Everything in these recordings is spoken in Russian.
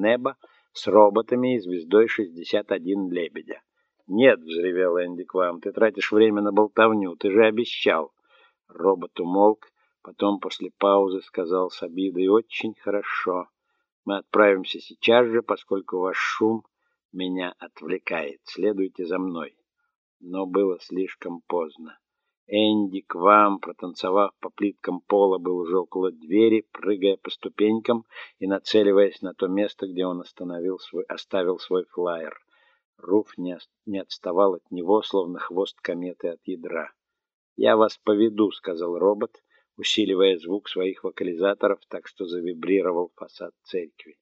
небо с роботами и звездой 61 лебедя. «Нет», — взревел Энди к вам, — «ты тратишь время на болтовню, ты же обещал». Робот умолк, потом после паузы сказал с обидой «Очень хорошо. Мы отправимся сейчас же, поскольку ваш шум меня отвлекает. Следуйте за мной». Но было слишком поздно. Энди к вам, протанцевав по плиткам пола, был уже около двери, прыгая по ступенькам и нацеливаясь на то место, где он остановил свой, оставил свой флаер. Руф не, не отставал от него, словно хвост кометы от ядра. «Я вас поведу», — сказал робот, усиливая звук своих вокализаторов так, что завибрировал фасад церкви.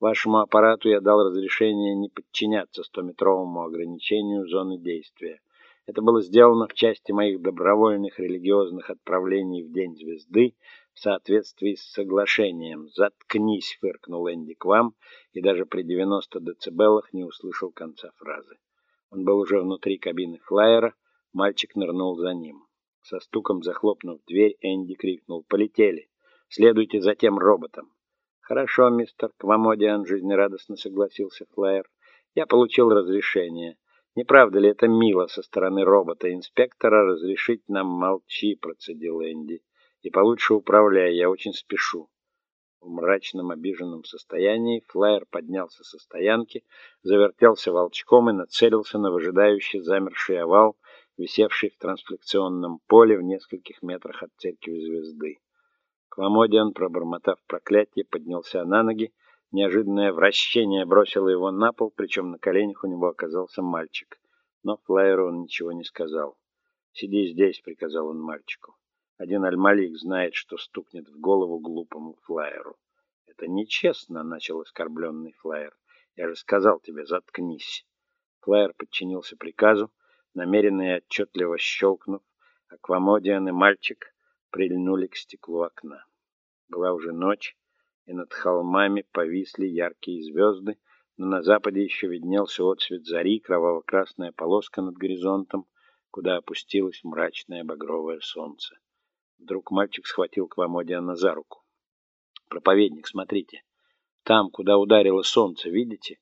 «Вашему аппарату я дал разрешение не подчиняться стометровому ограничению зоны действия. Это было сделано в части моих добровольных религиозных отправлений в День звезды в соответствии с соглашением. «Заткнись!» — фыркнул Энди к вам, и даже при 90 децибелах не услышал конца фразы. Он был уже внутри кабины флайера, мальчик нырнул за ним. Со стуком захлопнув дверь, Энди крикнул «Полетели! Следуйте за тем роботом!» «Хорошо, мистер Квамодиан», — жизнерадостно согласился флайер. «Я получил разрешение». Не правда ли это мило со стороны робота-инспектора разрешить нам молчи, процедил Энди. И получше управляй, я очень спешу. В мрачном обиженном состоянии флайер поднялся со стоянки, завертелся волчком и нацелился на выжидающий замерший овал, висевший в трансфлекционном поле в нескольких метрах от церкви звезды. Кламодиан, пробормотав проклятие, поднялся на ноги Неожиданное вращение бросило его на пол, причем на коленях у него оказался мальчик. Но Флайеру он ничего не сказал. «Сиди здесь», — приказал он мальчику. Один Аль-Малик знает, что стукнет в голову глупому Флайеру. «Это нечестно», — начал оскорбленный Флайер. «Я же сказал тебе, заткнись». Флайер подчинился приказу, намеренно и отчетливо щелкнув. Аквамодиан и мальчик прильнули к стеклу окна. Была уже ночь, и над холмами повисли яркие звезды, но на западе еще виднелся отсвет зари, кроваво-красная полоска над горизонтом, куда опустилось мрачное багровое солнце. Вдруг мальчик схватил Квамодиана за руку. «Проповедник, смотрите, там, куда ударило солнце, видите?»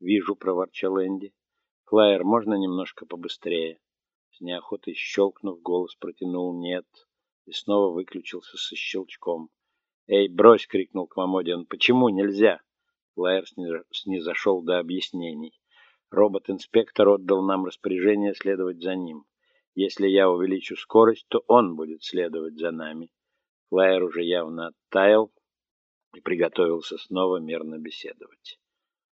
«Вижу», — проворчал Энди. «Флайер, можно немножко побыстрее?» С неохотой щелкнув, голос протянул «нет» и снова выключился со щелчком. «Эй, брось!» — крикнул Квамодиан. «Почему нельзя?» Лайер снизошел до объяснений. Робот-инспектор отдал нам распоряжение следовать за ним. Если я увеличу скорость, то он будет следовать за нами. Флайер уже явно оттаял и приготовился снова мирно беседовать.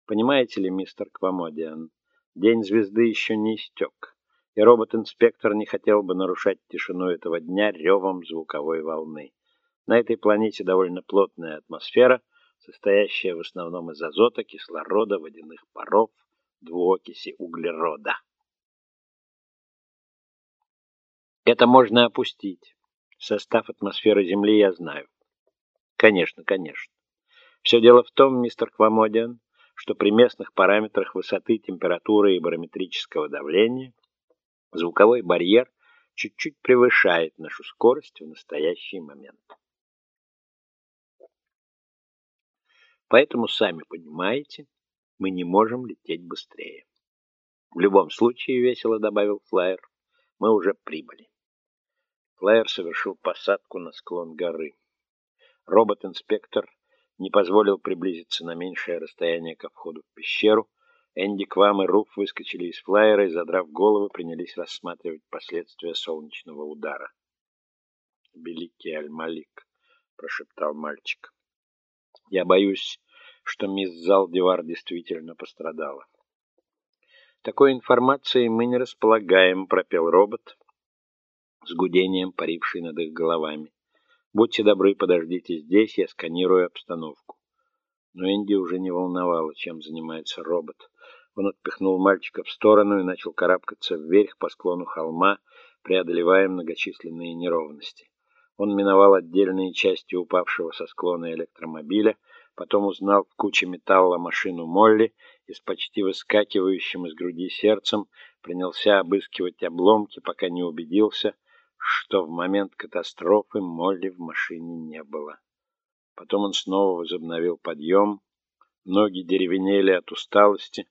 Понимаете ли, мистер Квамодиан, день звезды еще не истек, и робот-инспектор не хотел бы нарушать тишину этого дня ревом звуковой волны. На этой планете довольно плотная атмосфера, состоящая в основном из азота, кислорода, водяных паров, двуокиси углерода. Это можно опустить. Состав атмосферы Земли я знаю. Конечно, конечно. Все дело в том, мистер Квамодиан, что при местных параметрах высоты, температуры и барометрического давления звуковой барьер чуть-чуть превышает нашу скорость в настоящий момент. Поэтому, сами понимаете, мы не можем лететь быстрее. В любом случае, весело добавил Флайер, мы уже прибыли. Флайер совершил посадку на склон горы. Робот-инспектор не позволил приблизиться на меньшее расстояние ко входу в пещеру. Энди Квам и Руф выскочили из флайера и, задрав головы, принялись рассматривать последствия солнечного удара. «Великий Аль-Малик», — прошептал мальчик. «Я боюсь, что мисс Залдивар действительно пострадала. Такой информацией мы не располагаем, пропел робот с гудением, паривший над их головами. Будьте добры, подождите здесь, я сканирую обстановку. Но Энди уже не волновало, чем занимается робот. Он отпихнул мальчика в сторону и начал карабкаться вверх по склону холма, преодолевая многочисленные неровности. Он миновал отдельные части упавшего со склона электромобиля, Потом узнал в куче металла машину Молли и с почти выскакивающим из груди сердцем принялся обыскивать обломки, пока не убедился, что в момент катастрофы Молли в машине не было. Потом он снова возобновил подъем, Ноги деревенели от усталости,